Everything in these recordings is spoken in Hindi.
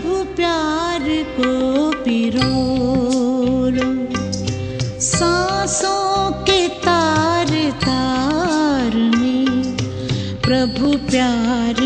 प्रभु प्यार को पिरो लो सांसों के तार तार में प्रभु प्यार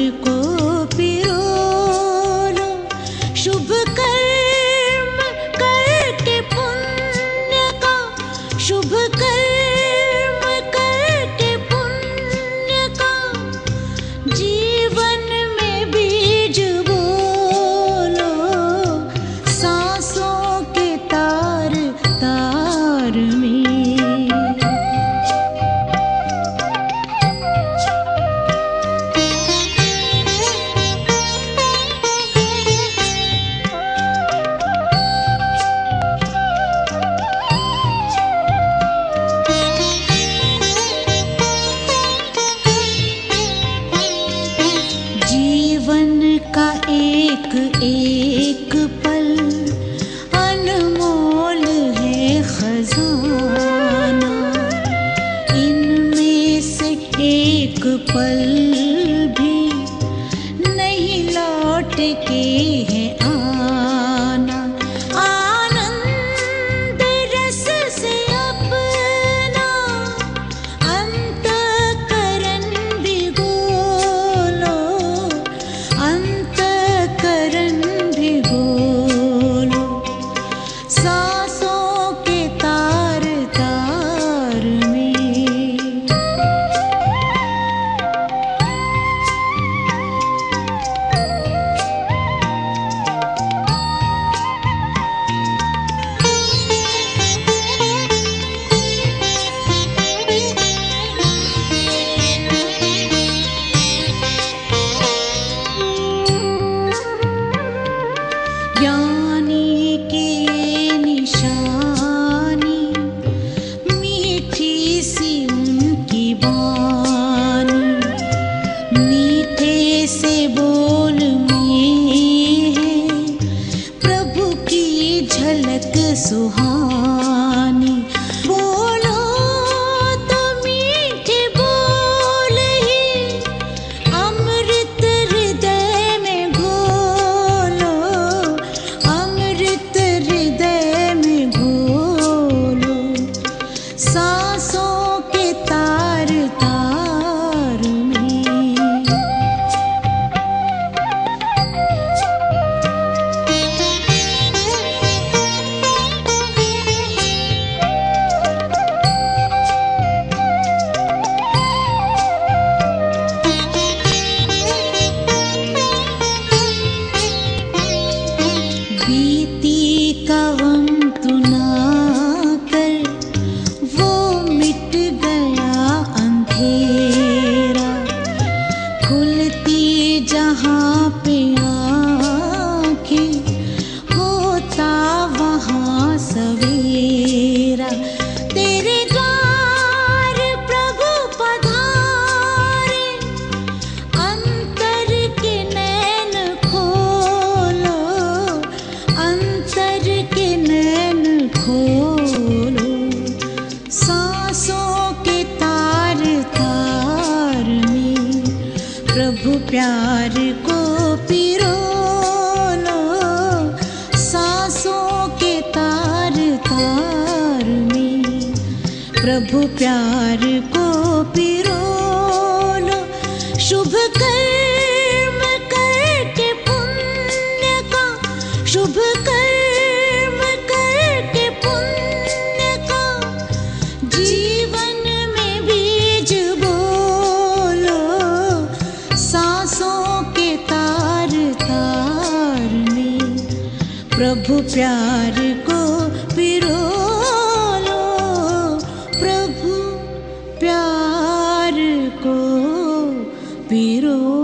है आना। आनंद से अपना अंत करण भी गोलो अंत करण भी सुहा मीठे से बोल प्रभु की झलक प्यार को पिरो सांसों के तार तार में। प्रभु प्यार को पिरो सांसों के तार तार में प्रभु प्यार को पिरो लो प्रभु प्यार को पिरो